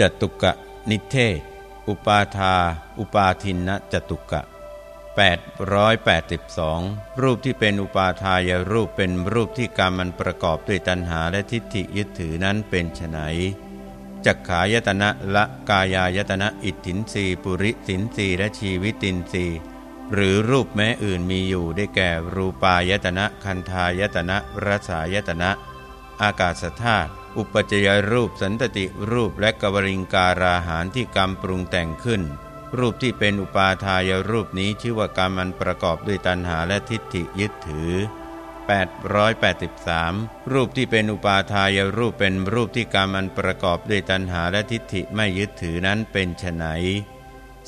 จตุกะ นิเทศ อุปาทา อุปาทินนจตุกะ 882 รูปที่เป็นอุปาทายรูปเป็นรูปที่กรรมมันประกอบด้วยตัณหาและทิฏฐิยึดถือนั้นเป็นไฉนจักขายตนะละกายายตนะอิทธินรีปุริสินรีและชีวิตินรีหรือรูปแม้อื่นมีอยู่ได้แก่ รูปายตนะคันธายตนะรสายตนะ อากาศธาตุ อุปจยรูปสันตติรูปและกวริงการาหารที่กรรมปรุงแต่งขึ้น รูปที่เป็นอุปาทายรูปนี้ชื่อว่ากรรมมันประกอบด้วยตัณหาและทิฏฐิยึดถือ 883 รูปที่เป็นอุปาทายรูปเป็นรูปที่กรรมมันประกอบด้วยตัณหาและทิฏฐิไม่ยึดถือนั้นเป็นไฉน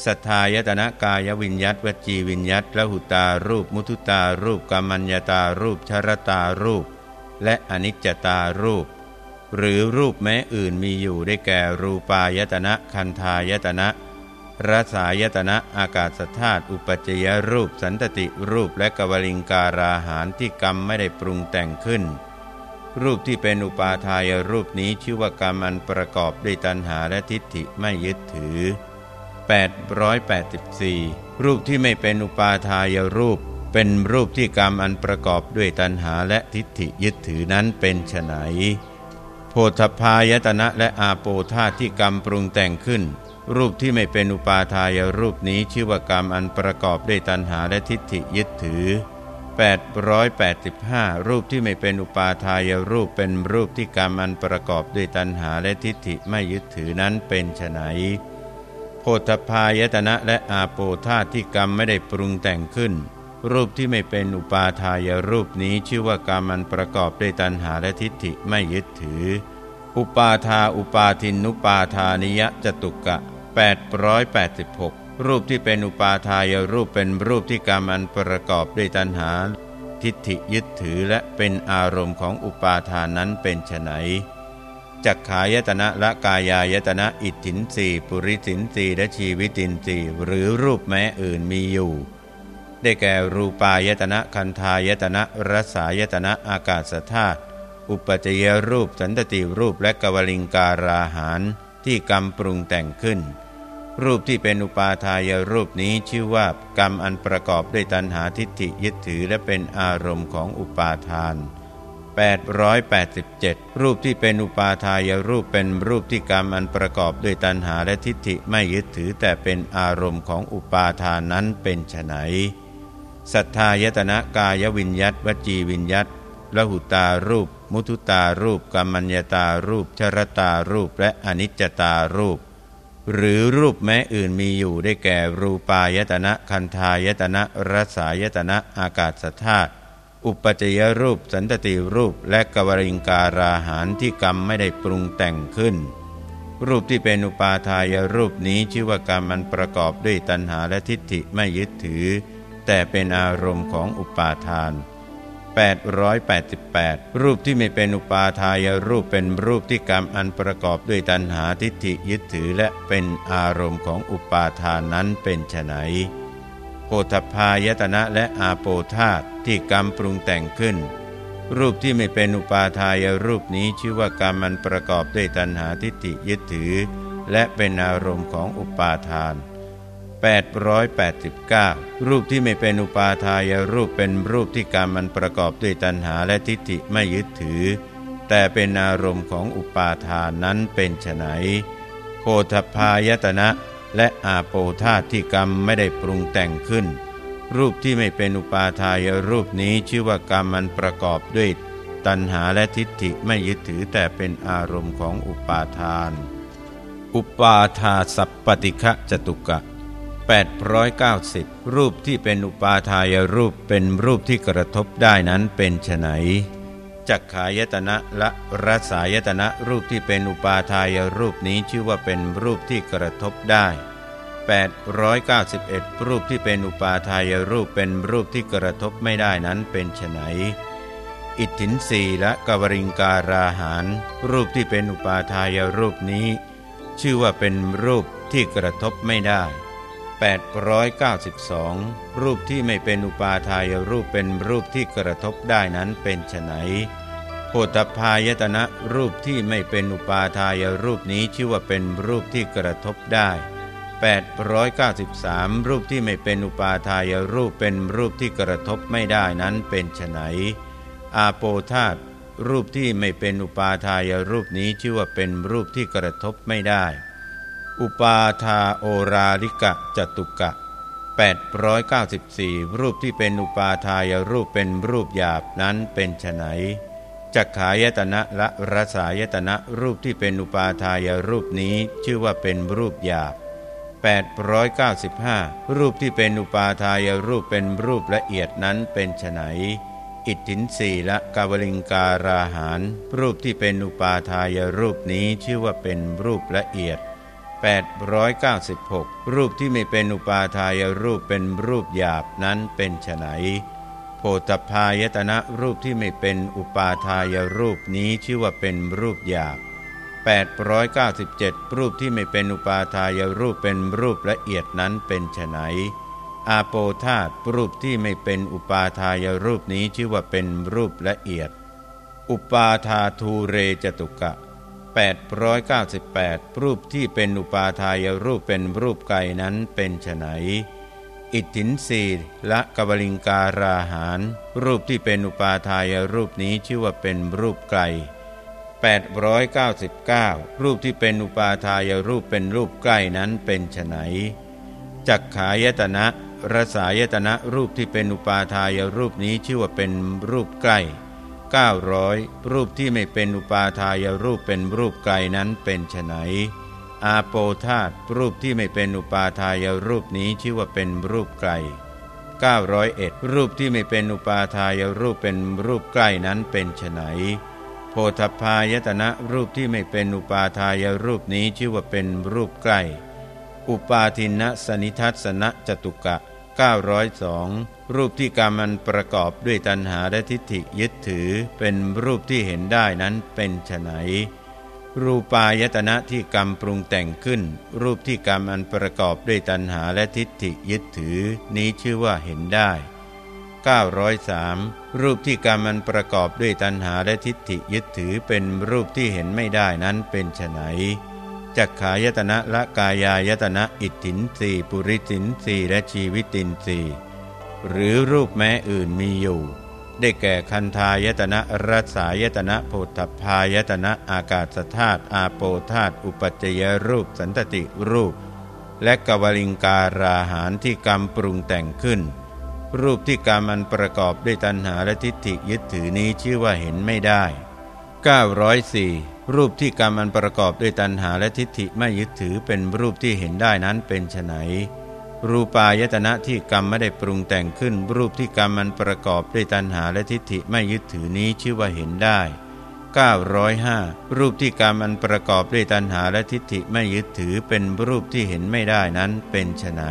สัทธายตนะกายวิญยัตวจีวิญยัตละหุตารูป มุทุตารูปกรรมัญญตารูปชรตารูป และอนิจจตารูป หรือรูปแม้อื่นมีอยู่ได้แก่รูปายตนะคันธายตนะรสายตนะอากาศธาตุอุปจยรูปสันตติรูปและกวลิงการาหารที่กรรมไม่ได้ปรุงแต่งขึ้น รูปที่เป็นอุปาทายรูปนี้ชื่อว่ากรรมอันประกอบด้วยตัณหาและทิฏฐิไม่ยึดถือ 884 รูปที่ไม่เป็นอุปาทายรูป เป็นรูปที่กรรมอันประกอบด้วยตัณหาและทิฏฐิยึดถือนั้นเป็นไฉน โพธพายตนะและอาโปธาที่กรรมปรุงแต่งขึ้น รูปที่ไม่เป็นอุปาทายรูปนี้ชื่อว่ากรรมอันประกอบด้วยตัณหาและทิฏฐิยึดถือ 885 รูปที่ไม่เป็นอุปาทายรูปเป็นรูปที่กรรมอันประกอบด้วยตัณหาและทิฏฐิไม่ยึดถือนั้นเป็นไฉนโพธพายตนะและอาโปธาที่กรรมไม่ได้ปรุงแต่งขึ้น รูปที่ไม่เป็นอุปาทายรูปนี้ชื่อว่ากรรมันประกอบด้วยตัณหาและทิฏฐิไม่ยึดถือ อุปาทาอุปาทินุปาทานิยจตุกะ 886 รูปที่เป็นอุปาทายรูปเป็นรูปที่กรรมมันประกอบด้วยตัณหา ทิฏฐิยึดถือและเป็นอารมณ์ของอุปาทานนั้นเป็นไฉนจักขายตนะละกายายตนะอิทธินสีปุริสินสีและชีวิตินสีหรือรูปแม้อื่นมีอยู่ ได้แก่รูปายตนะคันธายตนะรสายตนะอากาศธาตุอุปจยรูปสันตติรูปและกวลิงการาหารที่กรรมปรุงแต่งขึ้น รูปที่เป็นอุปาทายรูปนี้ชื่อว่ากรรมอันประกอบด้วยตัณหาทิฏฐิยึดถือและเป็นอารมณ์ของอุปาทาน 887 รูปที่เป็นอุปาทายรูปเป็นรูปที่กรรมอันประกอบด้วยตัณหาและทิฏฐิไม่ยึดถือแต่เป็นอารมณ์ของอุปาทานนั้นเป็นไฉน สัทธายตนะกายวิญยัตวจีวิญยัตละหุตารูป มุทุตารูปกรมัญญตารูปชรตารูปและอนิจจตารูป หรือรูปแม้อื่นมีอยู่ได้แก่รูปายตนะคันธายตนะรสายตนะอากาศธาตุอุปจยรูปสันตติรูปและกวริงการาหารที่กรรมไม่ได้ปรุงแต่งขึ้น รูปที่เป็นอุปาทายรูปนี้ชื่อว่ากรรมมันประกอบด้วยตัณหาและทิฏฐิไม่ยึดถือ แต่เป็นอารมณ์ของอุปาทาน 888 รูปที่ไม่เป็นอุปาทายรูปเป็นรูปที่กรรมอันประกอบด้วยตัณหาทิฏฐิยึดถือและเป็นอารมณ์ของอุปาทานนั้นเป็นไฉนโพธพายตนะและอาโปธาตที่กรรมปรุงแต่งขึ้น รูปที่ไม่เป็นอุปาทายรูปนี้ชื่อว่ากรรมมันประกอบด้วยตัณหาทิฏฐิยึดถือ และเป็นอารมณ์ของอุปาทาน 889 รูปที่ไม่เป็นอุปาทายรูปเป็นรูปที่กรรมมันประกอบด้วยตัณหาและทิฏฐิไม่ยึดถือ แต่เป็นอารมณ์ของอุปาทานนั้นเป็นไฉนโพธพายตนะ และอาโปธาที่กรรมไม่ได้ปรุงแต่งขึ้น รูปที่ไม่เป็นอุปาทายรูปนี้ชื่อว่ากรรมมันประกอบด้วยตัณหาและทิฏฐิไม่ยึดถือแต่เป็นอารมณ์ของอุปาทาน อุปาทาสัพปติคะจตุกะ 890 รูปที่เป็นอุปาทายรูปเป็นรูปที่กระทบได้นั้นเป็นไฉนจักขายตนะและรสายตนะรูปที่เป็นอุปาทายรูปนี้ชื่อว่าเป็นรูปที่กระทบได้ 891 รูปที่เป็นอุปาทายรูปเป็นรูปที่กระทบไม่ได้นั้นเป็นไฉนอิทธินสีและกวริงการาหารรูปที่เป็นอุปาทายรูปนี้ ชื่อว่าเป็นรูปที่กระทบไม่ได้ 892 รูปที่ไม่เป็นอุปาทายรูปเป็นรูปที่กระทบได้นั้นเป็นไฉนโพธพายตนะรูปที่ไม่เป็นอุปาทายรูปนี้ชื่อว่าเป็นรูปที่กระทบได้ 893 รูปที่ไม่เป็นอุปาทายรูปเป็นรูปที่กระทบไม่ได้นั้นเป็นไฉนอาโปธาตรูปที่ไม่เป็นอุปาทายรูปนี้ชื่อว่าเป็นรูปที่กระทบไม่ได้ อุปาทาโอราลิกะจตุกะ 894 รูปที่เป็นอุปาทายรูปเป็นรูปหยาบนั้นเป็นไฉนจักขายตนะละรสายตนะรูปที่เป็นอุปาทายรูปนี้ชื่อว่าเป็นรูปหยาบ 895 รูปที่เป็นอุปาทายรูปเป็นรูปละเอียดนั้นเป็นไฉนอิทธินสีละกาวลิงการาหารรูปที่เป็นอุปาทายรูปนี้ชื่อว่าเป็นรูปละเอียด 896 รูปที่ไม่เป็นอุปาทายรูปเป็นรูปหยาบนั้นเป็นไฉนโพธพายตนะรูปที่ไม่เป็นอุปาทายรูปนี้ชื่อว่าเป็นรูปหยาบ 897 รูปที่ไม่เป็นอุปาทายรูปเป็นรูปละเอียดนั้นเป็นไฉนอาโปธาตรูปที่ไม่เป็นอุปาทายรูปนี้ชื่อว่าเป็นรูปละเอียด อุปาทาทูเรจตุกะ 898 รูปที่เป็นอุปาทายรูปเป็นรูปไก่นั้นเป็นไฉนอิทธินสีละกบลิงการาหาร รูปที่เป็นอุปาทายรูปนี้ชื่อว่าเป็นรูปไกล899 รูปที่เป็นอุปาทายรูปเป็นรูปใกล้นั้นเป็นไฉนจักขายตนะรสายตนะรูปที่เป็นอุปาทายรูปนี้ชื่อว่าเป็นรูปใกล้ 900 รูปที่ไม่เป็นอุปาทายรูปเป็นรูปไกลนั้นเป็นไฉนอาโปธาตรูปที่ไม่เป็นอุปาทายรูปนี้ชื่อว่าเป็นรูปไกล901 รูปที่ไม่เป็นอุปาทายรูปเป็นรูปใกล้นั้นเป็นไฉนโพธพายตนะรูปที่ไม่เป็นอุปาทายรูปนี้ชื่อว่าเป็นรูปใกล้ อุปาทินะสนิทัศนจตุกะ 902 รูปที่กรรมันประกอบด้วยตัณหาและทิฏฐิยึดถือ เป็นรูปที่เห็นได้นั้นเป็นไฉนรูปายตนะที่กรรมปรุงแต่งขึ้น รูปที่กรรมอันประกอบด้วยตัณหาและทิฏฐิยึดถือ นี้ชื่อว่าเห็นได้ 903 รูปที่กรรมอันประกอบด้วยตัณหาและทิฏฐิยึดถือเป็นรูปที่เห็นไม่ได้นั้นเป็นไฉนจักขายตนะละกายายตนะอิทธินสีปุริสินสีและชีวิตินสี หรือรูปแม้อื่นมีอยู่ ได้แก่คันธายตนะรัสายตนะโพธพายตนะอากาศธาตุอาโปธาตุอุปัจจยรูปสันตติรูป และกวลิงการาหารที่กรรมปรุงแต่งขึ้น รูปที่กรรมมันประกอบด้วยตัณหาและทิฏฐิยึดถือนี้ชื่อว่าเห็นไม่ได้ 904 รูปที่กรรมมันประกอบด้วยตัณหาและทิฏฐิไม่ยึดถือเป็นรูปที่เห็นได้นั้นเป็นไฉน รูปายตนะที่กรรมไม่ได้ปรุงแต่งขึ้น รูปที่กรรมมันประกอบด้วยตัณหาและทิฏฐิไม่ยึดถือนี้ชื่อว่าเห็นได้ 905 รูปที่กรรมมันประกอบด้วยตัณหาและทิฏฐิไม่ยึดถือเป็นรูปที่เห็นไม่ได้นั้นเป็นไฉน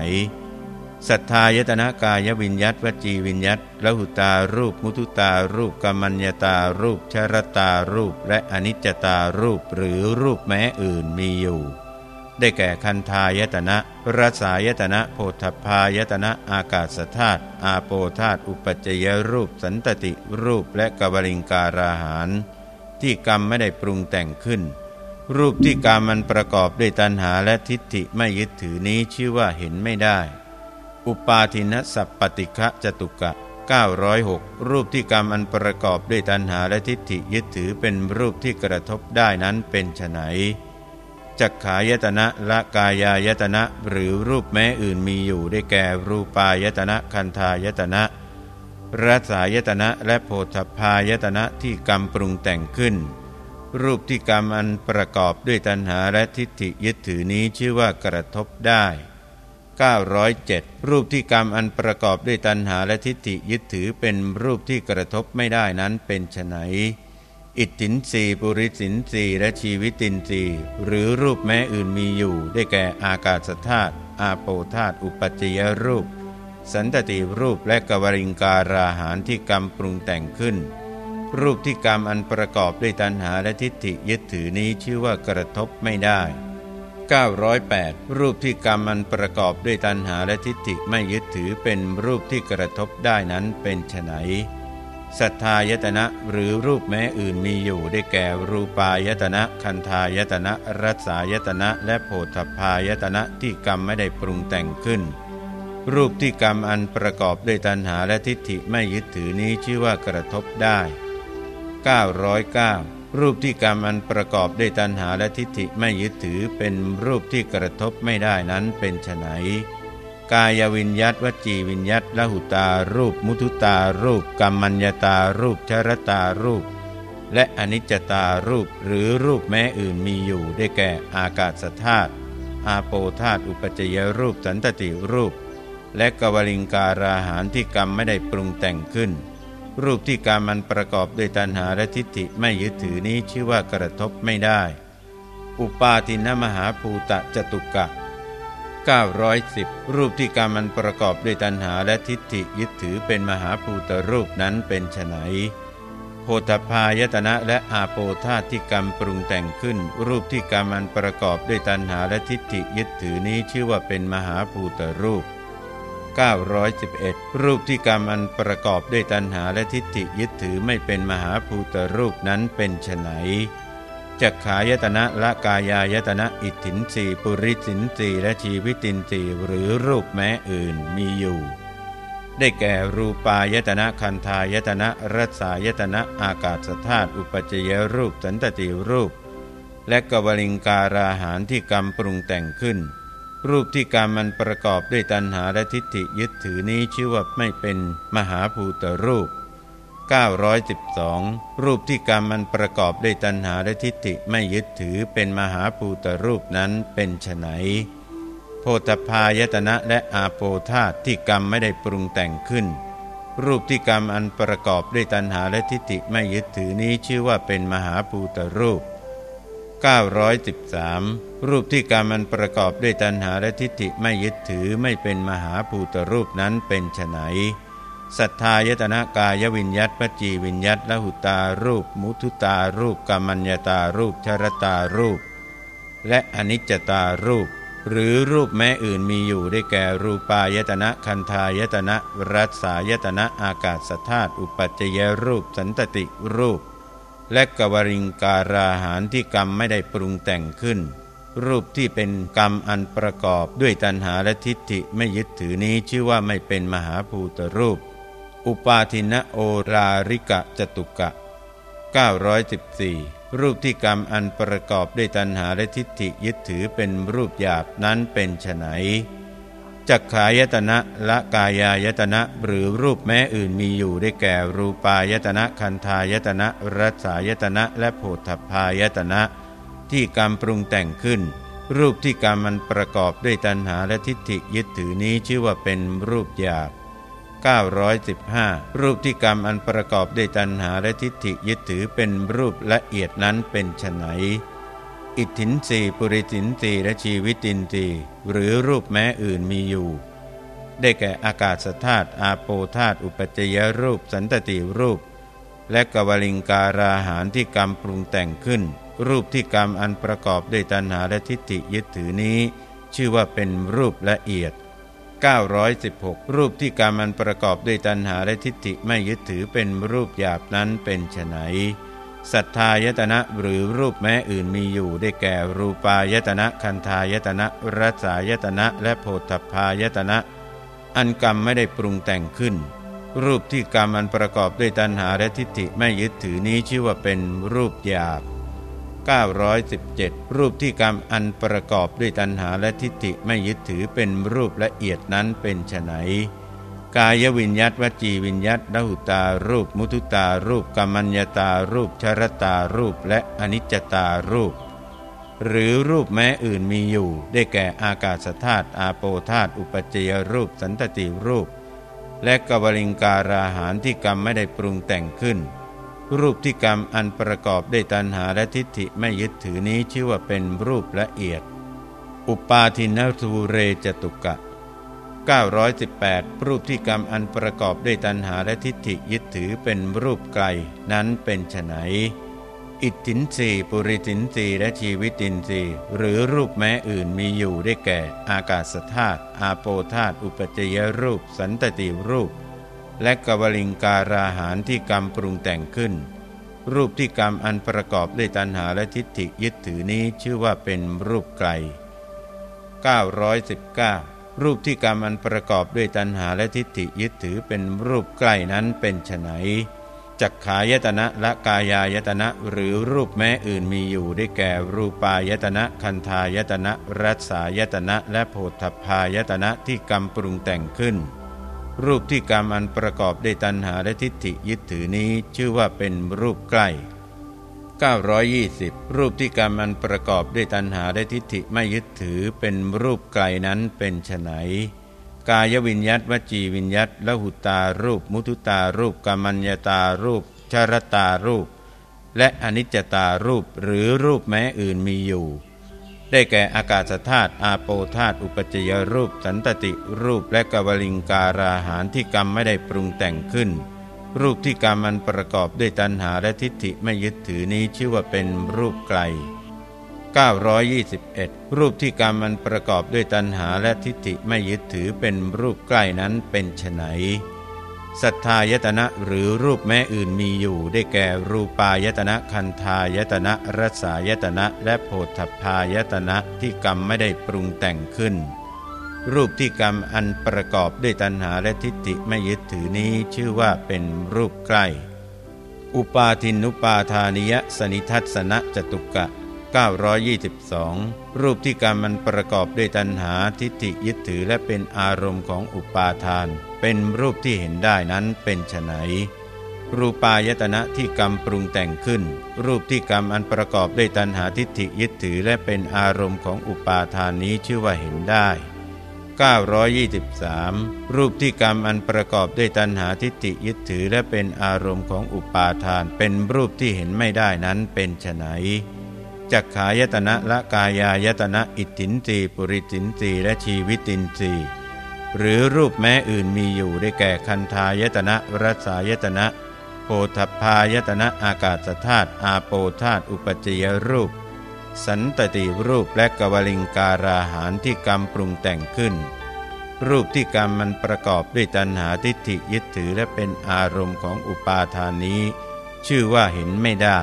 สัทธายตนะกายวิญยัตวจีวิญยัตละหุตารูป มุทุตารูปกรรมัญญตารูปชรตารูป และอนิจจตารูปหรือรูปแม้อื่นมีอยู่ ได้แก่คันธายตนะรสายตนะโพธพายตนะอากาศธาตุอาโปธาตุอุปจจยรูปสันตติรูปและกบริงการาหาร ที่กรรมไม่ได้ปรุงแต่งขึ้น รูปที่กรรมมันประกอบด้วยตัณหาและทิฏฐิไม่ยึดถือนี้ชื่อว่าเห็นไม่ได้ อุปาทินสัพปติคะจตุกะ906 รูปที่กรรมอันประกอบด้วยตัณหาและทิฏฐิยึดถือเป็นรูปที่กระทบได้นั้นเป็นไฉน จักขายตนะละกายายตนะหรือรูปแม้อื่นมีอยู่ได้แก่รูปายตนะคันธายตนะรัสายตนะและโพธพายตนะที่กรรมปรุงแต่งขึ้น รูปที่กรรมอันประกอบด้วยตัณหาและทิฏฐิยึดถือนี้ชื่อว่ากระทบได้ 907 รูปที่กรรมอันประกอบด้วยตัณหาและทิฏฐิยึดถือเป็นรูปที่กระทบไม่ได้นั้นเป็นไฉน อิทธินสีปุริสินสีและชีวิตินสีหรือรูปแม้อื่นมีอยู่ ได้แก่อากาศธาตุอาโปธาตุอุปจจยรูป สันตติรูปและกวริงการาหารที่กรรมปรุงแต่งขึ้น รูปที่กรรมอันประกอบด้วยตัณหาและทิฏฐิยึดถือนี้ชื่อว่ากระทบไม่ได้ 908 รูปที่กรรมอันประกอบด้วยตัณหาและทิฏฐิไม่ยึดถือเป็นรูปที่กระทบได้นั้นเป็นไฉน สัทธายตนะหรือรูปแม้อื่นมีอยู่ได้แก่รูปายตนะคันธายตนะรัศายตนะและโพธพายตนะที่กรรมไม่ได้ปรุงแต่งขึ้น รูปที่กรรมอันประกอบด้วยตัณหาและทิฏฐิไม่ยึดถือนี้ชื่อว่ากระทบได้ 909 รูปที่กรรมอันประกอบด้วยตัณหาและทิฏฐิไม่ยึดถือเป็นรูปที่กระทบไม่ได้นั้นเป็นไฉน กายวิญยัตวจีวิญยัตละหุตารูป มุทุตารูปกรรมัญญตารูปชรตารูป และอนิจจตารูปหรือรูปแม้อื่นมีอยู่ได้แก่อากาศธาตุอาโปธาตุอุปจยรูปสันตติรูป และกวลิงการาหารที่กรรมไม่ได้ปรุงแต่งขึ้น รูปที่กรรมมันประกอบด้วยตัณหาและทิฏฐิไม่ยึดถือนี้ชื่อว่ากระทบไม่ได้ อุปาทินมหาภูตะจตุกะ 910 รูปที่กรรมมันประกอบด้วยตัณหาและทิฏฐิยึดถือเป็นมหาภูตรูปนั้นเป็นไฉนโพธพายตนะและอาโปธาที่กรรมปรุงแต่งขึ้น รูปที่กรรมมันประกอบด้วยตัณหาและทิฏฐิยึดถือนี้ชื่อว่าเป็นมหาภูตรูป 911 รูปที่กรรมอันประกอบด้วยตัณหาและทิฏฐิยึดถือไม่เป็นมหาภูตรูปนั้นเป็นไฉน จักขายตนะละกายายตนะอิทธินสีปุริสินสีและชีวิตินสีหรือรูปแม้อื่นมีอยู่ ได้แก่รูปายตนะคันธายตนะรัศายตนะอากาศธาตุอุปจยรูปสันตติรูป และกวลิงการาหารที่กรรมปรุงแต่งขึ้น รูปที่กรรมมันประกอบด้วยตัณหาและทิฏฐิยึดถือนี้ชื่อว่าไม่เป็นมหาภูตรูป 912 รูปที่กรรมมันประกอบด้วยตัณหาและทิฏฐิไม่ยึดถือเป็นมหาภูตรูปนั้นเป็นไฉนโพธพายตนะและอาโปธาตที่กรรมไม่ได้ปรุงแต่งขึ้น รูปที่กรรมอันประกอบด้วยตัณหาและทิฏฐิไม่ยึดถือนี้ชื่อว่าเป็นมหาภูตรูป 913 รูปที่กรรมอันประกอบด้วยตัณหาและทิฏฐิไม่ยึดถือไม่เป็นมหาภูตรูปนั้นเป็นไฉน สัทธายตนะกายวิญยัตปจีวิญยัตละหุตารูป มุทุตารูปกรรมัญญตารูปชรตารูป และอนิจจตารูป หรือรูปแม้อื่นมีอยู่ได้แก่รูปายตนะคันธายตนะรัสายตนะอากาศธาตุอุปัจจยรูป สันตติรูป และกวริงการาหารที่กรรมไม่ได้ปรุงแต่งขึ้น รูปที่เป็นกรรมอันประกอบด้วยตัณหาและทิฏฐิไม่ยึดถือนี้ชื่อว่าไม่เป็นมหาภูตรูป อุปาทินะโอราริกะจตุกะ 914 รูปที่กรรมอันประกอบด้วยตัณหาและทิฏฐิยึดถือเป็นรูปหยาบนั้นเป็นไฉนจักขายตนะละกายายตนะหรือรูปแม้อื่นมีอยู่ได้แก่รูปายตนะคันธายตนะรัศายตนะและโพธพายตนะ ที่กรรมปรุงแต่งขึ้น รูปที่กรรมมันประกอบด้วยตัณหาและทิฏฐิยึดถือนี้ชื่อว่าเป็นรูปหยาบ 915 รูปที่กรรมอันประกอบด้วยตัณหาและทิฏฐิยึดถือเป็นรูปละเอียดนั้นเป็นไฉนอิทธินสีปุริสินสีและชีวิตินสีหรือรูปแม้อื่นมีอยู่ ได้แก่อากาศธาตุอาโปธาตุอุปจยรูปสันตติรูป และกวลิงการาหารที่กรรมปรุงแต่งขึ้น รูปที่กรรมอันประกอบด้วยตัณหาและทิฏฐิยึดถือนี้ ชื่อว่าเป็นรูปละเอียด 916 รูปที่การมันประกอบด้วยตัณหาและทิฏฐิไม่ยึดถือเป็นรูปหยาบนั้นเป็นไฉนสัทธายตนะหรือรูปแม้อื่นมีอยู่ได้แก่รูปายตนะคันธายตนะรัสายตนะและโพธพายตนะ อันกรรมไม่ได้ปรุงแต่งขึ้น รูปที่กรรมอันประกอบด้วยตัณหาและทิฏฐิไม่ยึดถือนี้ชื่อว่าเป็นรูปหยาบ 917 รูปที่กรรมอันประกอบด้วยตัณหาและทิฏฐิไม่ยึดถือเป็นรูปละเอียดนั้นเป็นไฉนกายวิญยัตวจีวิญยัตละหุตารูป มุทุตารูปกรรมัญญตารูปชรตารูปและอนิจจตารูป หรือรูปแม้อื่นมีอยู่ ได้แก่อากาศธาตุอาโปธาตุอุปจยรูปสันตติรูป และกวลิงการาหารที่กรรมไม่ได้ปรุงแต่งขึ้น รูปที่กรรมอันประกอบด้วยตัณหาและทิฏฐิไม่ยึดถือนี้ชื่อว่าเป็นรูปละเอียด อุปาทินทูเรจตุกะ 918 รูปที่กรรมอันประกอบด้วยตัณหาและทิฏฐิยึดถือเป็นรูปไกลนั้นเป็นไฉนอิทธินสีปุริสินสีและชีวิตินสีหรือรูปแม้อื่นมีอยู่ได้แก่ อากาศธาตุอาโปธาตุอุปจยรูป สันตติรูป และกวลิงการาหารที่กรรมปรุงแต่งขึ้น รูปที่กรรมอันประกอบด้วยตัณหาและทิฏฐิยึดถือนี้ชื่อว่าเป็นรูปไกล 919 รูปที่กรรมอันประกอบด้วยตัณหาและทิฏฐิยึดถือเป็นรูปใกล้นั้นเป็นไฉนจักขายตนะและกายายตนะหรือรูปแม้อื่นมีอยู่ได้แก่รูปายตนะคันธายตนะรัศายตนะและโพธพายตนะที่กรรมปรุงแต่งขึ้น รูปที่กรรมอันประกอบด้วยตัณหาและทิฏฐิยึดถือนี้ชื่อว่าเป็นรูปใกล้ 920 รูปที่กรรมอันประกอบด้วยตัณหาและทิฏฐิไม่ยึดถือเป็นรูปไกลนั้นเป็นไฉนกายวิญยัตวจีวิญยัตละหุตารูป มุทุตารูปกามัญญาตารูปชารตารูป และอนิจจตารูปหรือรูปแม้อื่นมีอยู่ ได้แก่อากาศธาตุอาโปธาตุอุปจยรูป สันตติรูปและกวลิงการาหารที่กรรมไม่ได้ปรุงแต่งขึ้น รูปที่กรรมมันประกอบด้วยตัณหาและทิฏฐิไม่ยึดถือนี้ชื่อว่าเป็นรูปไกล 921 รูปที่กรรมมันประกอบด้วยตัณหาและทิฏฐิไม่ยึดถือเป็นรูปใกล้นั้นเป็นไฉน ศรัทธายตนะหรือรูปแม้อื่นมีอยู่ ได้แก่รูปายตนะคันธายตนะรสายตนะและโพธพายตนะที่กรรมไม่ได้ปรุงแต่งขึ้น รูปที่กรรมอันประกอบด้วยตัณหาและทิฏฐิไม่ยึดถือนี้ชื่อว่าเป็นรูปใกล้ อุปาทินุปาทานิยสนิทัศนะจตุกะ 922 รูปที่กรรมมันประกอบด้วยตัณหาทิฏฐิยึดถือและเป็นอารมณ์ของอุปาทาน เป็นรูปที่เห็นได้นั้นเป็นไฉนรูปายตนะที่กรรมปรุงแต่งขึ้น รูปที่กรรมอันประกอบด้วยตัณหาทิฏฐิยึดถือและเป็นอารมณ์ของอุปาทานนี้ชื่อว่าเห็นได้ 923 รูปที่กรรมอันประกอบด้วยตัณหาทิฏฐิยึดถือและเป็นอารมณ์ของอุปาทาน เป็นรูปที่เห็นไม่ได้นั้นเป็นไฉนจักขายตนะละกายายตนะอิทธินรีปุริสินรีและชีวิตินรี หรือรูปแม้อื่นมีอยู่ได้แก่คันธายตนะรัสายตนะโพธพายตนะอากาศธาตุอาโปธาตุอุปจยรูป สันตติรูปและกวลิงการาหารที่กรรมปรุงแต่งขึ้น รูปที่กรรมมันประกอบด้วยตัณหาทิฏฐิยึดถือและเป็นอารมณ์ของอุปาทานนี้ ชื่อว่าเห็นไม่ได้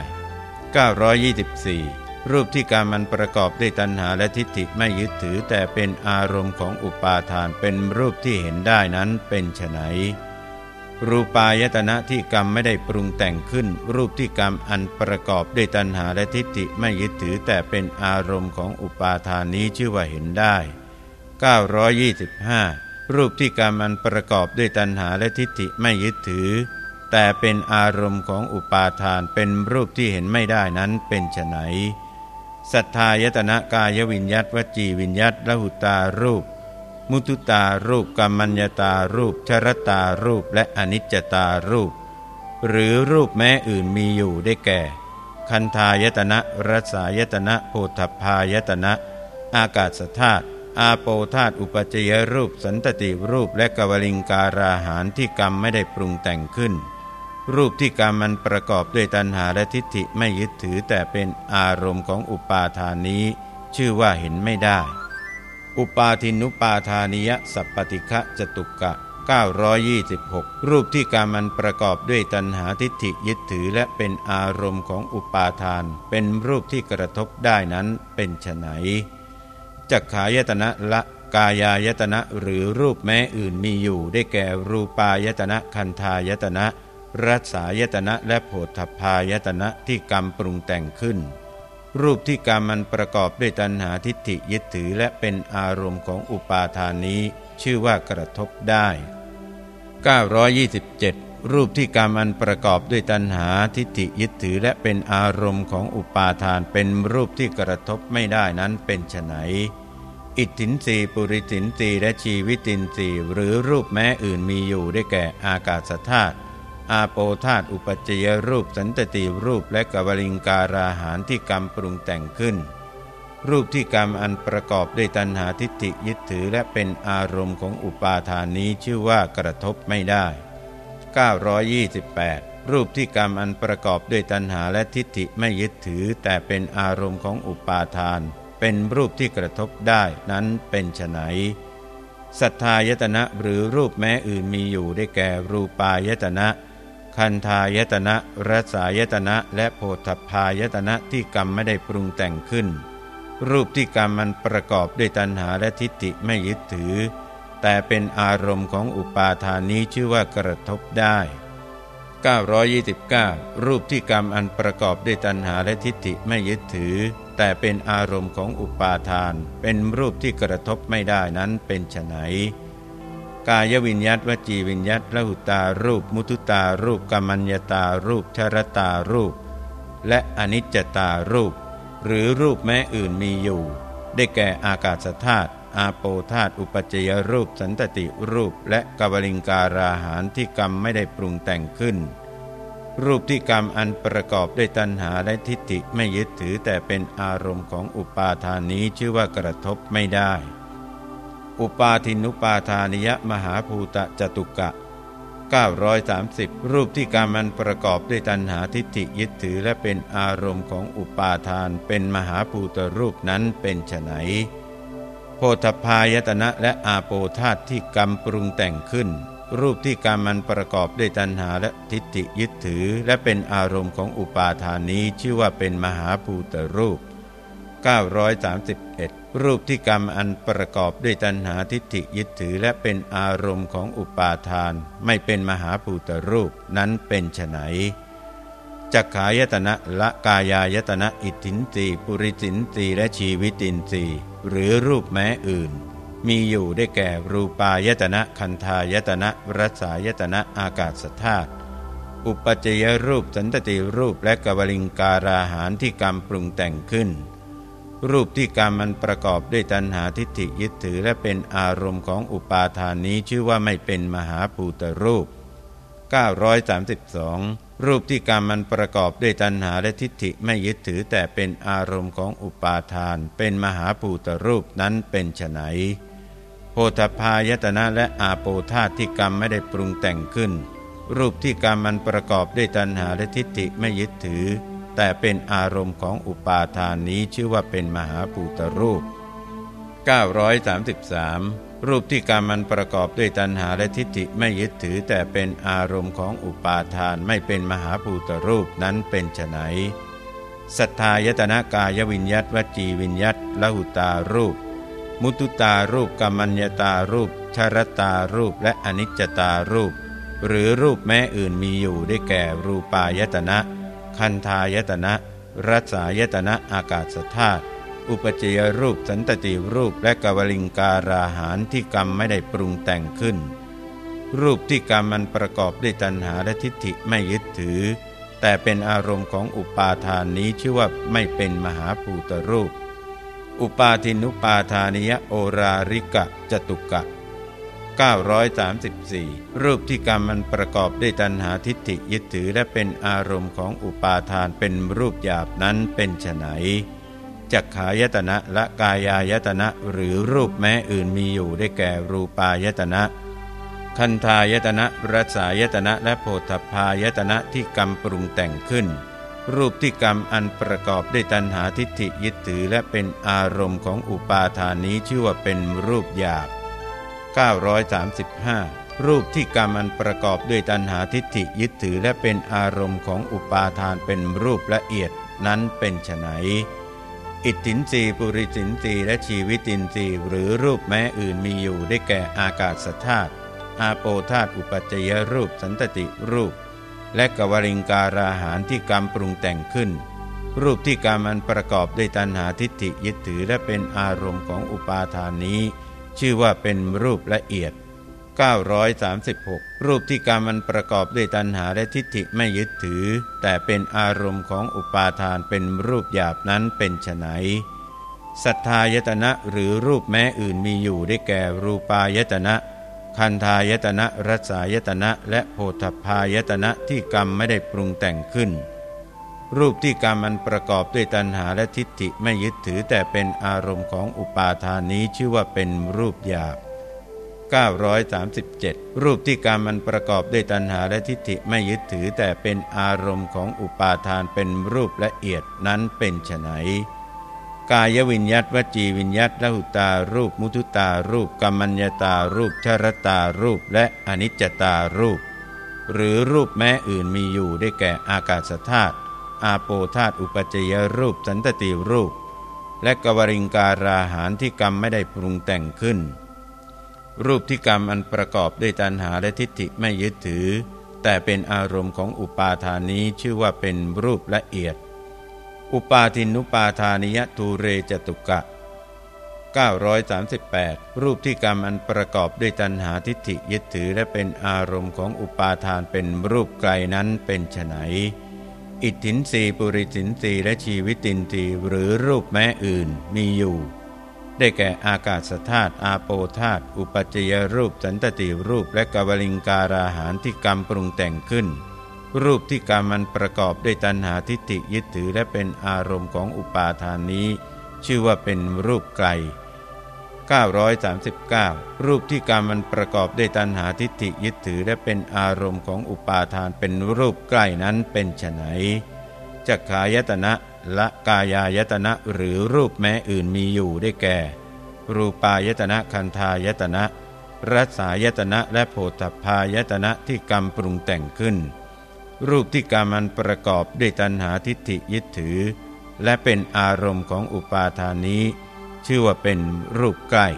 924 รูปที่การมันประกอบด้วยตัณหาและทิฏฐิไม่ยึดถือ แต่เป็นอารมณ์ของอุปาทานเป็นรูปที่เห็นได้นั้นเป็นไฉนรูปายตนะที่กรรมไม่ได้ปรุงแต่งขึ้น รูปที่กรรมอันประกอบด้วยตัณหาและทิฏฐิไม่ยึดถือ แต่เป็นอารมณ์ของอุปาทานนี้ชื่อว่าเห็นได้ 925 รูปที่กรรมอันประกอบด้วยตัณหาและทิฏฐิไม่ยึดถือ แต่เป็นอารมณ์ของอุปาทานเป็นรูปที่เห็นไม่ได้นั้นเป็นไฉน สัทธายตนะกายวิญยัตวจีวิญยัตละหุตารูป มุตุตารูปกรรมัญญตารูป ชรตารูปและอนิจจตารูป หรือรูปแม้อื่นมีอยู่ได้แก่ คันธายตนะรสายตนะโพธพายตนะ อากาศธาตุอาโปธาตุอุปจยรูป สันตติรูปและกวลิงการาหารที่กรรมไม่ได้ปรุงแต่งขึ้น รูปที่กรรมมันประกอบด้วยตัณหาและทิฏฐิไม่ยึดถือแต่เป็นอารมณ์ของอุปาทานนี้ ชื่อว่าเห็นไม่ได้ อุปาทินุปาทานิยสัพปติคะจตุกะ 926 รูปที่กรรมมันประกอบด้วยตัณหาทิฏฐิยึดถือและเป็นอารมณ์ของอุปาทาน เป็นรูปที่กระทบได้นั้นเป็นไฉนจักขายตนะละกายายตนะหรือรูปแม้อื่นมีอยู่ได้แก่รูปายตนะคันธายตนะ รัศายตนะและโผฏฐายตนะที่กรรมปรุงแต่งขึ้น รูปที่กรรมมันประกอบด้วยตัณหาทิฏฐิยึดถือและเป็นอารมณ์ของอุปาทานนี้ ชื่อว่ากระทบได้ 927 รูปที่กรรมมันประกอบด้วยตัณหาทิฏฐิยึดถือและเป็นอารมณ์ของอุปาทานเป็นรูปที่กระทบไม่ได้นั้นเป็นไฉนอิทธินรีปุริสินรีและชีวิตินรีหรือรูปแม้อื่นมีอยู่ได้แก่อากาศธาตุ อาโปธาตอุปจยรูปสันตติรูปและกวลิงการาหารที่กรรมปรุงแต่งขึ้น รูปที่กรรมอันประกอบด้วยตัณหาทิฏฐิยึดถือและเป็นอารมณ์ของอุปาทานนี้ชื่อว่ากระทบไม่ได้ 928 รูปที่กรรมอันประกอบด้วยตัณหาและทิฏฐิไม่ยึดถือ แต่เป็นอารมณ์ของอุปาทาน เป็นรูปที่กระทบได้นั้นเป็นไฉนสัทธายตนะหรือรูปแม้อื่นมีอยู่ได้แก่รูปายตนะ คันธายตนะรสายตนะและโพธพายตนะที่กรรมไม่ได้ปรุงแต่งขึ้น รูปที่กรรมมันประกอบด้วยตัณหาและทิฏฐิไม่ยึดถือ แต่เป็นอารมณ์ของอุปาทานนี้ชื่อว่ากระทบได้ 929 รูปที่กรรมอันประกอบด้วยตัณหาและทิฏฐิไม่ยึดถือ แต่เป็นอารมณ์ของอุปาทาน เป็นรูปที่กระทบไม่ได้นั้นเป็นไฉน กายวิญญัตวจีวิญญัตละหุตารูป มุทุตารูปกัมมัญญตารูปชรตารูป และอนิจจตารูป หรือรูปแม้อื่นมีอยู่ ได้แก่อากาศธาตุอาโปธาตุอุปจยรูป สันตติรูป และกวลิงการาหารที่กรรมไม่ได้ปรุงแต่งขึ้น รูปที่กรรมอันประกอบด้วยตัณหาและทิฏฐิไม่ยึดถือแต่เป็นอารมณ์ของอุปาทานนี้ชื่อว่ากระทบไม่ได้ อุปาทินุปาทานิยมหาภูตะจตุกะ 930 รูปที่กรรมันประกอบด้วยตัณหาทิฏฐิยึดถือและเป็นอารมณ์ของอุปาทานเป็นมหาภูตรูปนั้นเป็นไฉนโพธพายตนะและอาโปธาตที่กรรมปรุงแต่งขึ้น รูปที่กรรมมันประกอบด้วยตัณหาและทิฏฐิยึดถือ และเป็นอารมณ์ของอุปาทานนี้ชื่อว่าเป็นมหาภูตรูป 931 รูปที่กรรมอันประกอบด้วยตัณหาทิฏฐิยึดถือและเป็นอารมณ์ของอุปาทาน ไม่เป็นมหาภูตรูปนั้นเป็นไฉนจักขายตนะละกายายตนะอิทธินตีปุริสินตีและชีวิตินตีหรือรูปแม้อื่น มีอยู่ได้แก่รูปายตนะคันธายตนะรสายตนะอากาศธาตุอุปจยรูปสันตติรูปและกวลิงการาหารที่กรรมปรุงแต่งขึ้น รูปที่กรรมมันประกอบด้วยตัณหาทิฏฐิยึดถือและเป็นอารมณ์ของอุปาทานนี้ชื่อว่าไม่เป็นมหาภูตรูป 932 รูปที่กรรมมันประกอบด้วยตัณหาและทิฏฐิไม่ยึดถือแต่เป็นอารมณ์ของอุปาทาน เป็นมหาภูตรูปนั้นเป็นไฉนโพธพายตนะและอาโปธาที่กรรมไม่ได้ปรุงแต่งขึ้น รูปที่กรรมมันประกอบด้วยตัณหาและทิฏฐิไม่ยึดถือ แต่เป็นอารมณ์ของอุปาทานนี้ชื่อว่าเป็นมหาภูตรูป 933 รูปที่กรรมมันประกอบด้วยตัณหาและทิฏฐิไม่ยึดถือ แต่เป็นอารมณ์ของอุปาทานไม่เป็นมหาภูตรูปนั้นเป็นไฉนสัทธายตนะกายวิญยัตวจีวิญยัตละหุตารูป มุตุตารูปกัมมัญญตารูปชรตารูปและอนิจจตารูป หรือรูปแม้อื่นมีอยู่ได้แก่รูปายตนะ คันธายตนะรัสายตนะอากาศธาตุอุปจยรูปสันตติรูปและกวลิงการาหารที่กรรมไม่ได้ปรุงแต่งขึ้น รูปที่กรรมมันประกอบด้วยตัณหาและทิฏฐิไม่ยึดถือ แต่เป็นอารมณ์ของอุปาทานนี้ชื่อว่าไม่เป็นมหาภูตรูป อุปาทินุปาทานิยโอราริกะจตุกะ 934 รูปที่กรรมมันประกอบด้วยตัณหาทิฏฐิยึดถือและเป็นอารมณ์ของอุปาทานเป็นรูปหยาบนั้นเป็นไฉนจักขายตนะและกายายตนะหรือรูปแม้อื่นมีอยู่ได้แก่รูปายตนะ คันธายตนะรสายตนะและโพธพายตนะที่กรรมปรุงแต่งขึ้น รูปที่กรรมอันประกอบด้วยตัณหาทิฏฐิยึดถือและเป็นอารมณ์ของอุปาทานนี้ชื่อว่าเป็นรูปหยาบ 935 รูปที่กรรมอันประกอบด้วยตัณหาทิฏฐิยึดถือและเป็นอารมณ์ของอุปาทานเป็นรูปละเอียดนั้นเป็นไฉนอิทธินรีปุริสินรีและชีวิตินรีหรือรูปแม้อื่นมีอยู่ได้แก่อากาศธาตุอาโปธาตุอุปัจจยรูปสันตติรูป และกวริงการาหารที่กรรมปรุงแต่งขึ้น รูปที่กรรมมันประกอบด้วยตัณหาทิฏฐิยึดถือและเป็นอารมณ์ของอุปาทานนี้ ชื่อว่าเป็นรูปละเอียด 936 รูปที่กรรมมันประกอบด้วยตัณหาและทิฏฐิไม่ยึดถือ แต่เป็นอารมณ์ของอุปาทานเป็นรูปหยาบนั้นเป็นไฉนสัทธายตนะหรือรูปแม้อื่นมีอยู่ได้แก่รูปายตนะ คันธายตนะรัศายตนะ และโพธพายตนะที่กรรมไม่ได้ปรุงแต่งขึ้น รูปที่กรรมมันประกอบด้วยตัณหาและทิฏฐิไม่ยึดถือแต่เป็นอารมณ์ของอุปาทานนี้ชื่อว่าเป็นรูปหยาบ 937 รูปที่กรรมมันประกอบด้วยตัณหาและทิฏฐิไม่ยึดถือแต่เป็นอารมณ์ของอุปาทานเป็นรูปละเอียดนั้นเป็นไฉนกายวิญญัตวจีวิญญัตละหุตารูป มุทุตารูปกัมมัญญตารูปชรตารูปและอนิจจตารูป หรือรูปแม้อื่นมีอยู่ได้แก่อากาศธาตุ อาโปธาตุอุปจยรูปสันตติรูป และกวริงการาหารที่กรรมไม่ได้ปรุงแต่งขึ้น รูปที่กรรมอันประกอบด้วยตัณหาและทิฏฐิไม่ยึดถือ แต่เป็นอารมณ์ของอุปาทานนี้ชื่อว่าเป็นรูปละเอียด อุปาทินุปาทานิยตูเรจตุกะ 938 รูปที่กรรมอันประกอบด้วยตัณหาทิฏฐิยึดถือและเป็นอารมณ์ของอุปาทานเป็นรูปไกลนั้นเป็นไฉน อิทธินสีปุริสินสีและชีวิตินรีหรือรูปแม้อื่นมีอยู่ ได้แก่อากาศธาตุอาโปธาตุอุปจยรูปสันตติรูปและกวลิงการาหารที่กรรมปรุงแต่งขึ้น รูปที่กรรมันประกอบด้วยตัณหาทิฏฐิยึดถือและเป็นอารมณ์ของอุปาทานนี้ ชื่อว่าเป็นรูปไกล 939 รูปที่กรรมันประกอบด้วยตัณหาทิฏฐิยึดถือและเป็นอารมณ์ของอุปาทานเป็นรูปใกล้นั้นเป็นไฉนจักขายตนะละกายายตนะหรือรูปแม้อื่นมีอยู่ได้แก่ รูปายตนะคันธายตนะรัศายตนะและโพธพายตนะที่กรรมปรุงแต่งขึ้น รูปที่กรรมันประกอบด้วยตัณหาทิฏฐิยึดถือ และเป็นอารมณ์ของอุปาทานนี้ ชื่อว่าเป็นรูปใกล้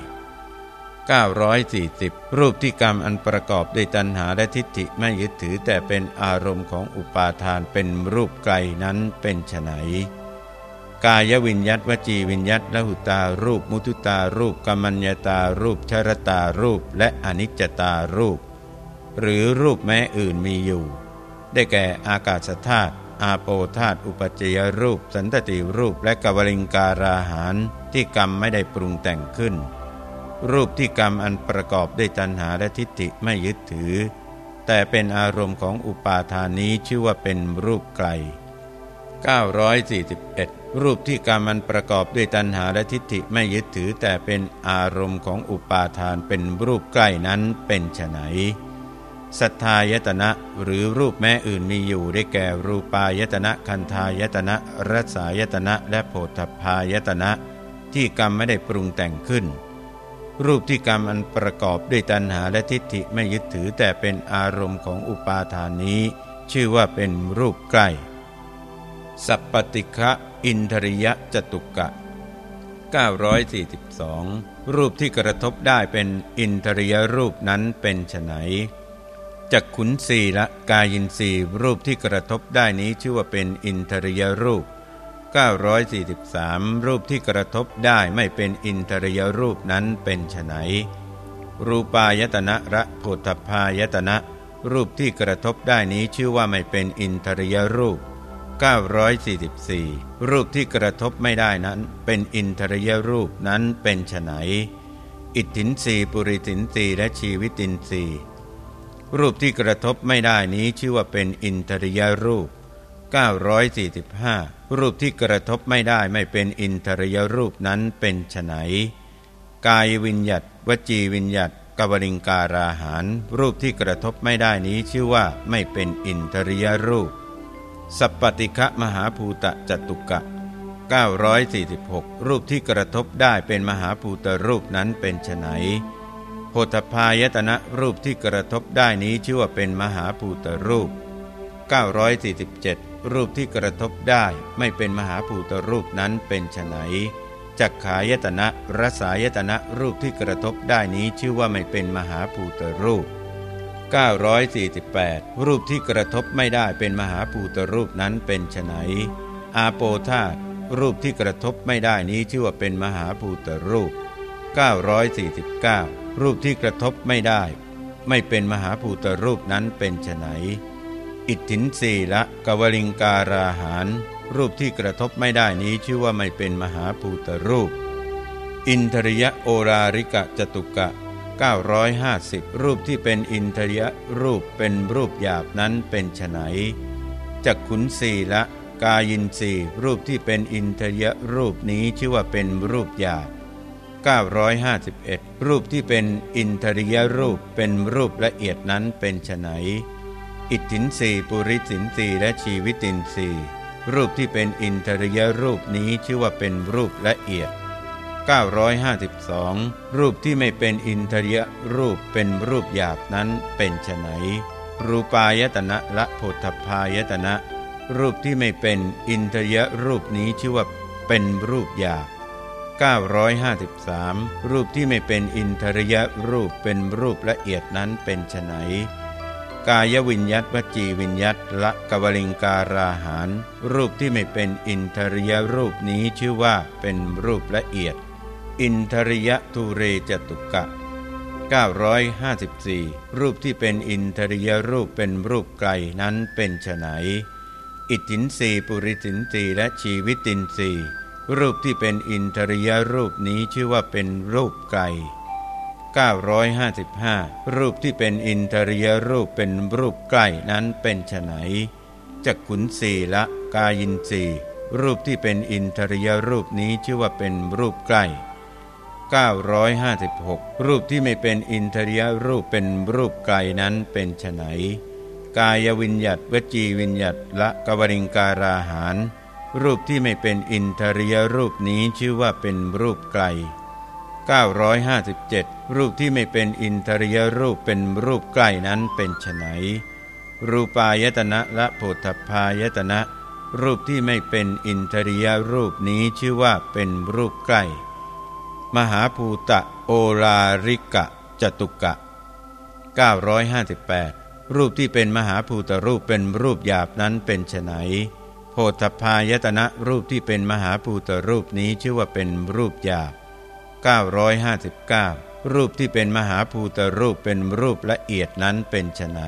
940 รูปที่กรรมอันประกอบด้วยตัณหาและทิฏฐิไม่ยึดถือแต่เป็นอารมณ์ของอุปาทานเป็นรูปไกลนั้นเป็นไฉนกายวิญยัตวจีวิญยัตละหุตารูป มุทุตารูปกัมมัญญตารูปชรตารูปและอนิจจตารูป หรือรูปแม้อื่นมีอยู่ ได้แก่อากาศธาตุ อาโปธาตุอุปจยรูป สันตติรูปและกวลิงการาหารที่กรรมไม่ได้ปรุงแต่งขึ้น รูปที่กรรมอันประกอบด้วยตัณหาและทิฏฐิไม่ยึดถือ แต่เป็นอารมณ์ของอุปาทานนี้ชื่อว่าเป็นรูปไกล 941 รูปที่กรรมอันประกอบด้วยตัณหาและทิฏฐิไม่ยึดถือ แต่เป็นอารมณ์ของอุปาทานเป็นรูปใกล้นั้นเป็นไฉน สัทธายตนะหรือรูปแม้อื่นมีอยู่ได้แก่รูปายตนะคันธายตนะรัศายตนะและโพธพายตนะ ที่กรรมไม่ได้ปรุงแต่งขึ้น รูปที่กรรมอันประกอบด้วยตัณหาและทิฏฐิไม่ยึดถือแต่เป็นอารมณ์ของอุปาทานนี้ ชื่อว่าเป็นรูปใกล้ สัพปติคะอินทริยะจตุกะ 942 รูปที่กระทบได้เป็นอินทริยรูปนั้นเป็นไฉน จักขุนสีละกายินสีรูปที่กระทบได้นี้ชื่อว่าเป็นอินทริยรูป 943 รูปที่กระทบได้ไม่เป็นอินทริยรูปนั้นเป็นไฉนรูปายตนะระโพธพายตนะ รูปที่กระทบได้นี้ชื่อว่าไม่เป็นอินทริยรูป 944 รูปที่กระทบไม่ได้นั้น เป็นอินทริยรูปนั้นเป็นไฉนอิทธินสีปุริสินสีและชีวิตินสี รูปที่กระทบไม่ได้นี้ชื่อว่าเป็นอินทริยรูป 945 รูปที่กระทบไม่ได้ไม่เป็นอินทริยรูปนั้นเป็นไฉนกายวิญญัตวจีวิญญัตกวริงการาหารรูปที่กระทบไม่ได้นี้ชื่อว่าไม่เป็นอินทริยรูป สัพปติคะมหาภูตะจตุกะ 946 รูปที่กระทบได้เป็นมหาภูตรูปนั้นเป็นไฉน โพธพายตนะรูปที่กระทบได้นี้ชื่อว่าเป็นมหาภูตรูป 947 รูปที่กระทบได้ไม่เป็นมหาภูตรูปนั้นเป็นไฉนจักขายตนะรสายตนะรูปที่กระทบได้นี้ชื่อว่าไม่เป็นมหาภูตรูป 948 รูปที่กระทบไม่ได้เป็นมหาภูตรูปนั้นเป็นไฉนอาโปธารูปที่กระทบไม่ได้นี้ชื่อว่าเป็นมหาภูตรูป 949 รูปที่กระทบไม่ได้ ไม่เป็นมหาภูตรูปนั้นเป็นไฉนอิทธินสีละกวลิงการาหารรูปที่กระทบไม่ได้นี้ชื่อว่าไม่เป็นมหาภูตรูป อินทริยโอราริกะจตุกะ 950 รูปที่เป็นอินทริยรูปเป็นรูปหยาบนั้นเป็นไฉนจักขุนสีละกายินสีรูปที่เป็นอินทริยรูปนี้ชื่อว่าเป็นรูปหยาบ 951 รูปที่เป็นอินทริยรูปเป็นรูปละเอียดนั้นเป็นไฉนอิทธินสีปุริสินสีและชีวิตินสีรูปที่เป็นอินทริยรูปนี้ชื่อว่าเป็นรูปละเอียด 952 รูปที่ไม่เป็นอินทริยรูปเป็นรูปหยาบนั้นเป็นไฉนรูปายตนะละโพธพายตนะ รูปที่ไม่เป็นอินทริยรูปนี้ชื่อว่าเป็นรูปหยาบ 953 รูปที่ไม่เป็นอินทริยรูปเป็นรูปละเอียดนั้นเป็นไฉนกายวิญยัตวจีวิญยัตละกวลิงการาหารรูปที่ไม่เป็นอินทริยรูปนี้ชื่อว่าเป็นรูปละเอียด อินทริยทุเรจตุกะ 954 รูปที่เป็นอินทริยรูปเป็นรูปไกลนั้นเป็นไฉนอิทินสีปุริสินสีและชีวิตินสี รูปที่เป็นอินทริยรูปนี้ชื่อว่าเป็นรูปไกล955 รูปที่เป็นอินทริยรูปเป็นรูปใกล้นั้นเป็นไฉนจักขุนสีละกายินสีรูปที่เป็นอินทริยรูปนี้ชื่อว่าเป็นรูปใกล้ 956 รูปที่ไม่เป็นอินทริยรูปเป็นรูปไกลนั้นเป็นไฉนกายวิญญัตวจีวิญญัตละกวริงการาหาร รูปที่ไม่เป็นอินทริยรูปนี้ชื่อว่าเป็นรูปไกล 957 รูปที่ไม่เป็นอินทริยรูปเป็นรูปใกล้นั้นเป็นไฉนรูปายตนะและโพธพายตนะ รูปที่ไม่เป็นอินทริยรูปนี้ชื่อว่าเป็นรูปใกล้ มหาภูตะโอลาริกะจตุกะ 958 รูปที่เป็นมหาภูตรูปเป็นรูปหยาบนั้นเป็นไฉน ธพายตนะรูปที่เป็นมหาภูตรูปนี้ชื่อว่าเป็นรูปหยาบ959 รูปที่เป็นมหาภูตรูปเป็นรูปละเอียดนั้นเป็นไฉน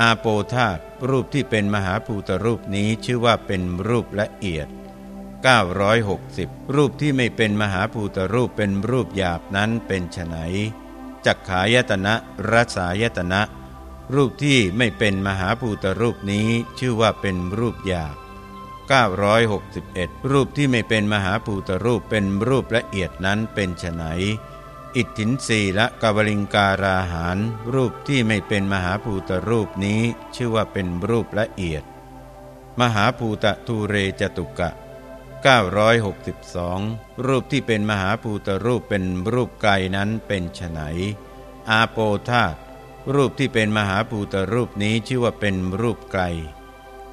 อาโปธาตรูปที่เป็นมหาภูตรูปนี้ชื่อว่าเป็นรูปละเอียด 960 รูปที่ไม่เป็นมหาภูตรูปเป็นรูปหยาบนั้นเป็นไฉนจักขายตนะรัสายตนะ รูปที่ไม่เป็นมหาภูตรูปนี้ชื่อว่าเป็นรูปหยาบ 961 รูปที่ไม่เป็นมหาภูตรูปเป็นรูปละเอียดนั้นเป็นไฉนอิทธินสีละกวลิงการาหารรูปที่ไม่เป็นมหาภูตรูปนี้ ชื่อว่าเป็นรูปละเอียด มหาภูตทูเรจตุกะ 962 รูปที่เป็นมหาภูตรูปเป็นรูปไกลนั้นเป็นไฉนอาโปธาตรูปที่เป็นมหาภูตรูปนี้ชื่อว่าเป็นรูปไกล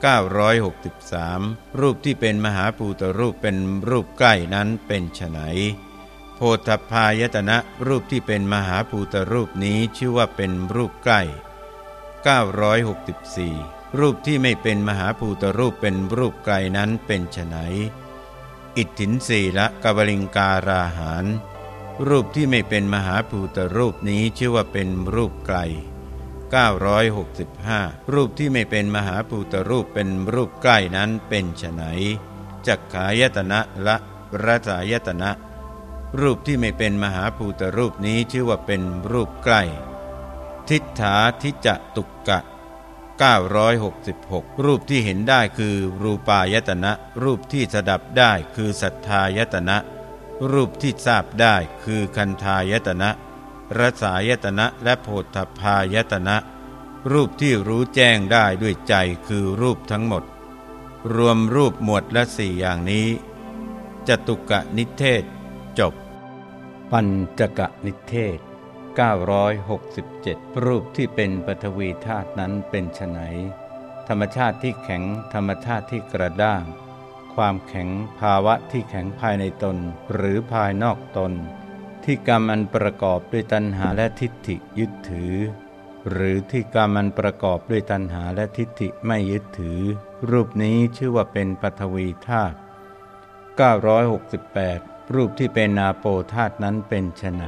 963 รูปที่เป็นมหาภูตรูปเป็นรูปใกล้นั้นเป็นไฉนโพธพายตนะรูปที่เป็นมหาภูตรูปนี้ชื่อว่าเป็นรูปใกล้ 964 รูปที่ไม่เป็นมหาภูตรูปเป็นรูปไกลนั้นเป็นไฉนอิทธินสีละกวลิงการาหารรูปที่ไม่เป็นมหาภูตรูปนี้ชื่อว่าเป็นรูปไกล 965 รูปที่ไม่เป็นมหาภูตรูปเป็นรูปใกล้นั้นเป็นไฉนจักขายตนะละรัสายตนะ รูปที่ไม่เป็นมหาภูตรูปนี้ชื่อว่าเป็นรูปใกล้ ทิฏฐาทิจตุกกะ 966 รูปที่เห็นได้คือรูปายตนะ รูปที่สดับได้คือสัทธายตนะ รูปที่ทราบได้คือคันธายตนะ รสายตนะและโพธพายตนะ รูปที่รู้แจ้งได้ด้วยใจคือรูปทั้งหมด รวมรูปหมวดละสี่อย่างนี้จตุกะนิเทศ จบ ปัญจกะนิเทศ 967 รูปที่เป็นปฐวีธาตุนั้นเป็นไฉนธรรมชาติที่แข็งธรรมชาติที่กระด้าง ความแข็งภาวะที่แข็งภายในตนหรือภายนอกตน ที่กรรมอันประกอบด้วยตัณหาและทิฏฐิยึดถือ หรือที่กรรมอันประกอบด้วยตัณหาและทิฏฐิไม่ยึดถือ รูปนี้ชื่อว่าเป็นปฐวีธาตุ968 รูปที่เป็นนาโปธาตุนั้นเป็นไฉน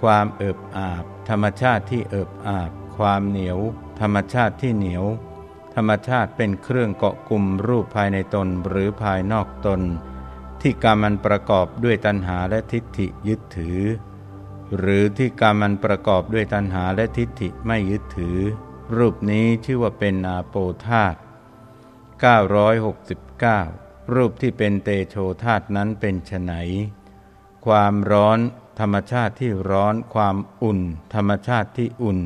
ความเอิบอาบ ธรรมชาติที่เอิบอาบ ความเหนียว ธรรมชาติที่เหนียว ธรรมชาติเป็นเครื่องเกาะกลุ่มรูปภายในตนหรือภายนอกตน ที่กรรมันประกอบด้วยตัณหาและทิฏฐิยึดถือ หรือที่กรรมันประกอบด้วยตัณหาและทิฏฐิไม่ยึดถือ รูปนี้ชื่อว่าเป็นนาโปธาต969 รูปที่เป็นเตโชธาตนั้นเป็นไฉนความร้อนธรรมชาติที่ร้อน ความอุ่น ธรรมชาติที่อุ่น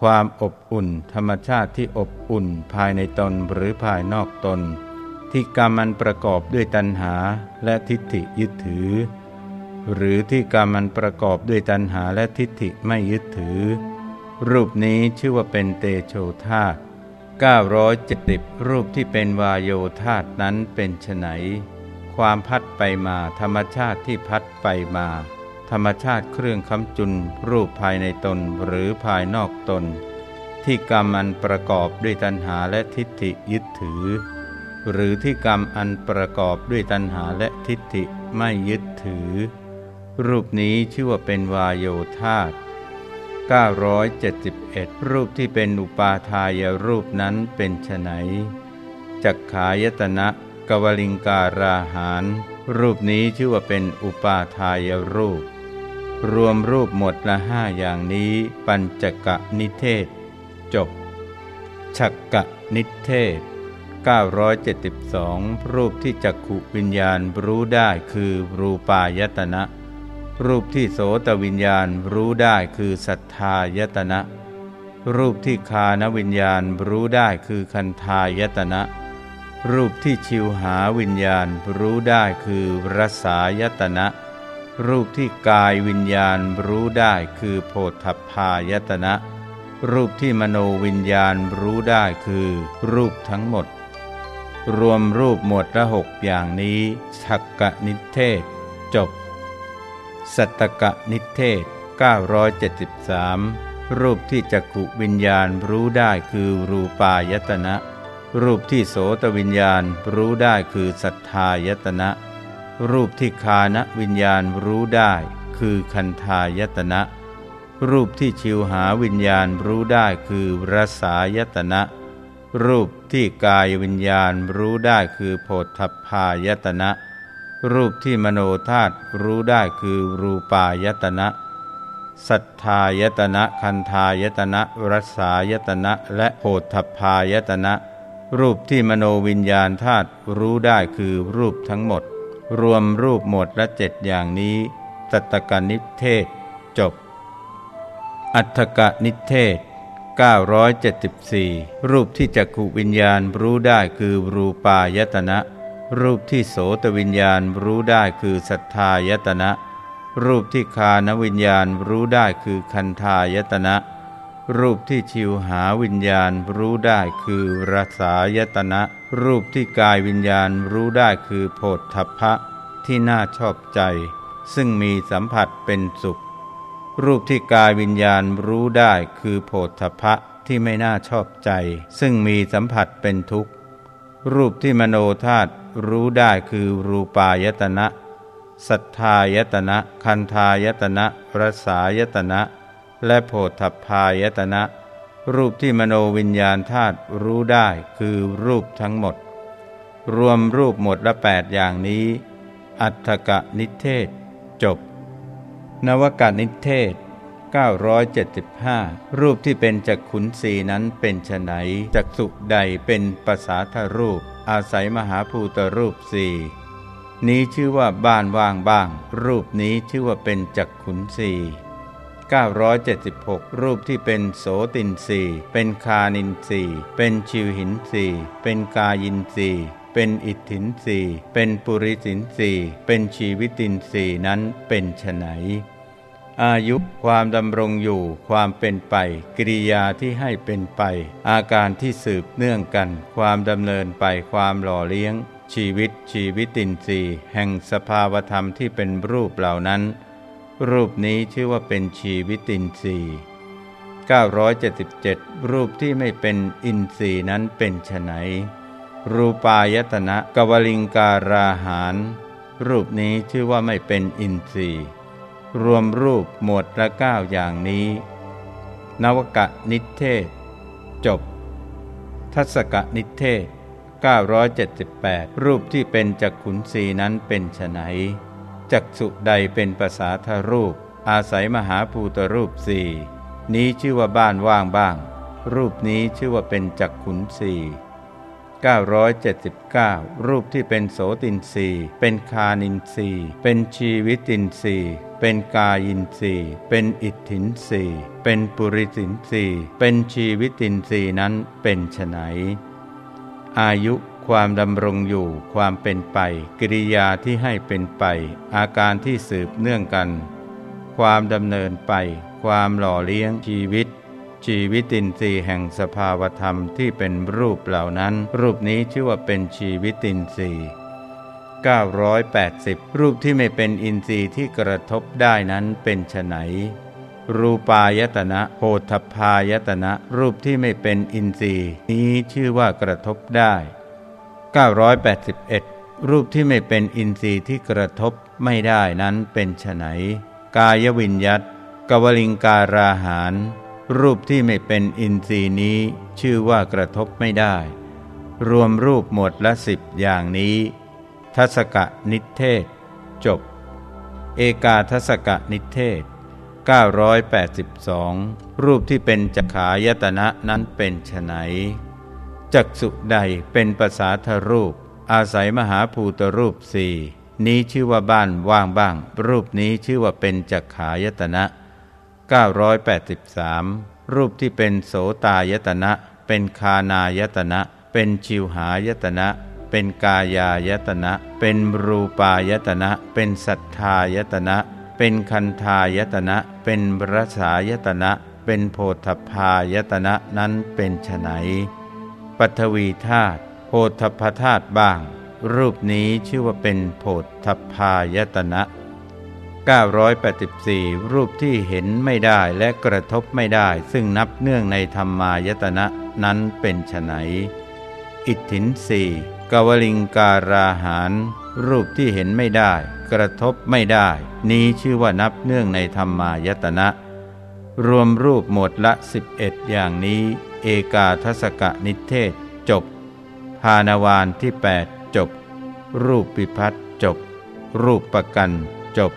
ความอบอุ่น ธรรมชาติที่อบอุ่น ภายในตนหรือภายนอกตน ที่กรรมมันประกอบด้วยตัณหาและทิฏฐิยึดถือ หรือที่กรรมมันประกอบด้วยตัณหาและทิฏฐิไม่ยึดถือ รูปนี้ชื่อว่าเป็นเตโชธาตุ970 รูปที่เป็นวายโยธาตุนั้นเป็นไนความพัดไปมาธรรมชาติที่พัดไปมา ธรรมชาติเครื่องคำจุน รูปภายในตนหรือภายนอกตน ที่กรรมันประกอบด้วยตัณหาและทิฏฐิยึดถือ หรือที่กรรมอันประกอบด้วยตัณหาและทิฏฐิไม่ยึดถือ รูปนี้ชื่อว่าเป็นวายโยธาต971 รูปที่เป็นอุปาทายรูปนั้นเป็นไฉนจักขายตนะกวลิงการาหารรูปนี้ชื่อว่าเป็นอุปาทายรูป รวมรูปหมดละห้าอย่างนี้ ปัญจกะนิเทศ จบ ฉักกะนิเทศ 972 รูปที่จักขุวิญญาณรู้ได้คือรูปายตนะ รูปที่โสตวิญญาณรู้ได้คือศรัทธายตนะ รูปที่คานวิญญาณรู้ได้คือคันธายตนะ รูปที่ชิวหาวิญญาณรู้ได้คือรสายตนะ รูปที่กายวิญญาณรู้ได้คือโพธพายตนะรูปที่มโนวิญญาณรู้ได้คือรูปทั้งหมด รวมรูปหมวดละหกอย่างนี้ฉักกะนิเทศ จบ สัตตกะนิเทศ 973 รูปที่จักขุวิญญาณรู้ได้คือรูปายตนะ รูปที่โสตวิญญาณรู้ได้คือสัทธายตนะ รูปที่คานวิญญาณรู้ได้ คือคันธายตนะ รูปที่ชิวหาวิญญาณรู้ได้คือรสายตนะ รูปที่กายวิญญาณรู้ได้คือโพธพายตนะ รูปที่มโนธาตุรู้ได้คือรูปายตนะ สัทธายตนะ คันธายตนะรสายตนะ และโพธพายตนะ รูปที่มโนวิญญาณธาตุรู้ได้คือรูปทั้งหมด รวมรูปหมดละเจ็ดอย่างนี้ตัตกนิเทศจบ อัฏฐกนิเทศ 974 รูปที่จักขุวิญญาณรู้ได้คือรูปายตนะ รูปที่โสตวิญญาณรู้ได้คือสัทธายตนะ รูปที่คานวิญญาณรู้ได้คือคันธายตนะ รูปที่ชิวหาวิญญาณรู้ได้คือรสายตนะ รูปที่กายวิญญาณรู้ได้คือโพธพะที่น่าชอบใจ ซึ่งมีสัมผัสเป็นสุข รูปที่กายวิญญาณรู้ได้คือโพธพะที่ไม่น่าชอบใจ ซึ่งมีสัมผัสเป็นทุกข์ รูปที่มโนธาตุรู้ได้คือรูปายตนะ สัทธายตนะ คันธายตนะรสายตนะ และโพธพายตนะ รูปที่มโนวิญญาณธาตุรู้ได้คือรูปทั้งหมด รวมรูปหมดละแปดอย่างนี้ อัฏฐกะนิเทศจบ นวกานิเทศ 975 รูปที่เป็นจักขุนสีนั้นเป็นไฉนจักสุใดเป็นภาษาทรูป อาศัยมหาภูตรูปสี่นี้ชื่อว่าบ้านว่างบ้าง รูปนี้ชื่อว่าเป็นจักขุนสี976 รูปที่เป็นโสตินสีเป็นคานินสีเป็นชิวหินสีเป็นกายินสีเป็นอิทธินสีเป็นปุริสินสีเป็นชีวิตินสีนั้นเป็นไฉน อายุความดำรงอยู่ความเป็นไป กิริยาที่ให้เป็นไป อาการที่สืบเนื่องกัน ความดำเนินไปความหล่อเลี้ยง ชีวิตชีวิตินทรีย์แห่งสภาวธรรมที่เป็นรูปเหล่านั้น รูปนี้ชื่อว่าเป็นชีวิตินทรีย์977 รูปที่ไม่เป็นอินทรีย์นั้นเป็นไฉนรูปายตนะกวลิงการาหาร รูปนี้ชื่อว่าไม่เป็นอินทรีย์ รวมรูปหมวดละเก้าอย่างนี้ นวกะนิเทศ จบ ทัศกะนิเทศ 978 รูปที่เป็นจักขุนสีนั้นเป็นไฉนจักสุใดเป็นภาษาทรูป อาศัยมหาภูตรูปสี่นี้ชื่อว่าบ้านว่างบ้าง รูปนี้ชื่อว่าเป็นจักขุนสี 979 รูปที่เป็นโสตินรีเป็นคานินรีเป็นชีวิตินรีเป็นกายินรีเป็นอิทธินรีเป็นปุริสินรีเป็นชีวิตินรีนั้นเป็นไฉนอายุคความดำรงอยู่ความเป็นไป กิริยาที่ให้เป็นไป อาการที่สืบเนื่องกัน ความดำเนินไป ความหล่อเลี้ยงชีวิต ชีวิตินทรีย์แห่งสภาวธรรมที่เป็นรูปเหล่านั้น รูปนี้ชื่อว่าเป็นชีวิตินทรีย์980 รูปที่ไม่เป็นอินทรีย์ที่กระทบได้นั้นเป็นไฉนรูปายตนะโพธพายตนะ รูปที่ไม่เป็นอินทรีย์ นี้ชื่อว่ากระทบได้ 981 รูปที่ไม่เป็นอินทรีย์ที่กระทบไม่ได้นั้นเป็นไฉนกายวิญยัตกวลิงการาหาร รูปที่ไม่เป็นอินทรีย์นี้ชื่อว่ากระทบไม่ได้ รวมรูปหมดละสิบอย่างนี้ ทัศกะนิเทศ จบ เอกาทัศกะนิเทศ 982 รูปที่เป็นจักขายตนะนั้นเป็นไฉนจักสุใดเป็นภาษาทรูป อาศัยมหาภูตรูปสี่นี้ชื่อว่าบ้านว่างบ้าง รูปนี้ชื่อว่าเป็นจักขายตนะ 983 รูปที่เป็นโสตายตนะ เป็นคานายตนะ เป็นชิวหายตนะ เป็นกายายตนะ เป็นรูปายตนะ เป็นสัทธายตนะ เป็นคันธายตนะ เป็นรสายตนะ เป็นโพธพายตนะนั้นเป็นไฉนปัทวีธาตุโพธพธาตุบ้าง รูปนี้ชื่อว่าเป็นโพธพายตนะ 984 รูปที่เห็นไม่ได้และกระทบไม่ได้ ซึ่งนับเนื่องในธรรมายตนะนั้นเป็นไฉนอิทธินสีกวลิงการาหาร รูปที่เห็นไม่ได้ กระทบไม่ได้ นี้ชื่อว่านับเนื่องในธรรมายตนะ รวมรูปหมดละ 11 อย่างนี้ เอกาทศกะนิเทศ จบพานวานที่ 8 จบ รูปปิพัฒจบ รูปประกันจบ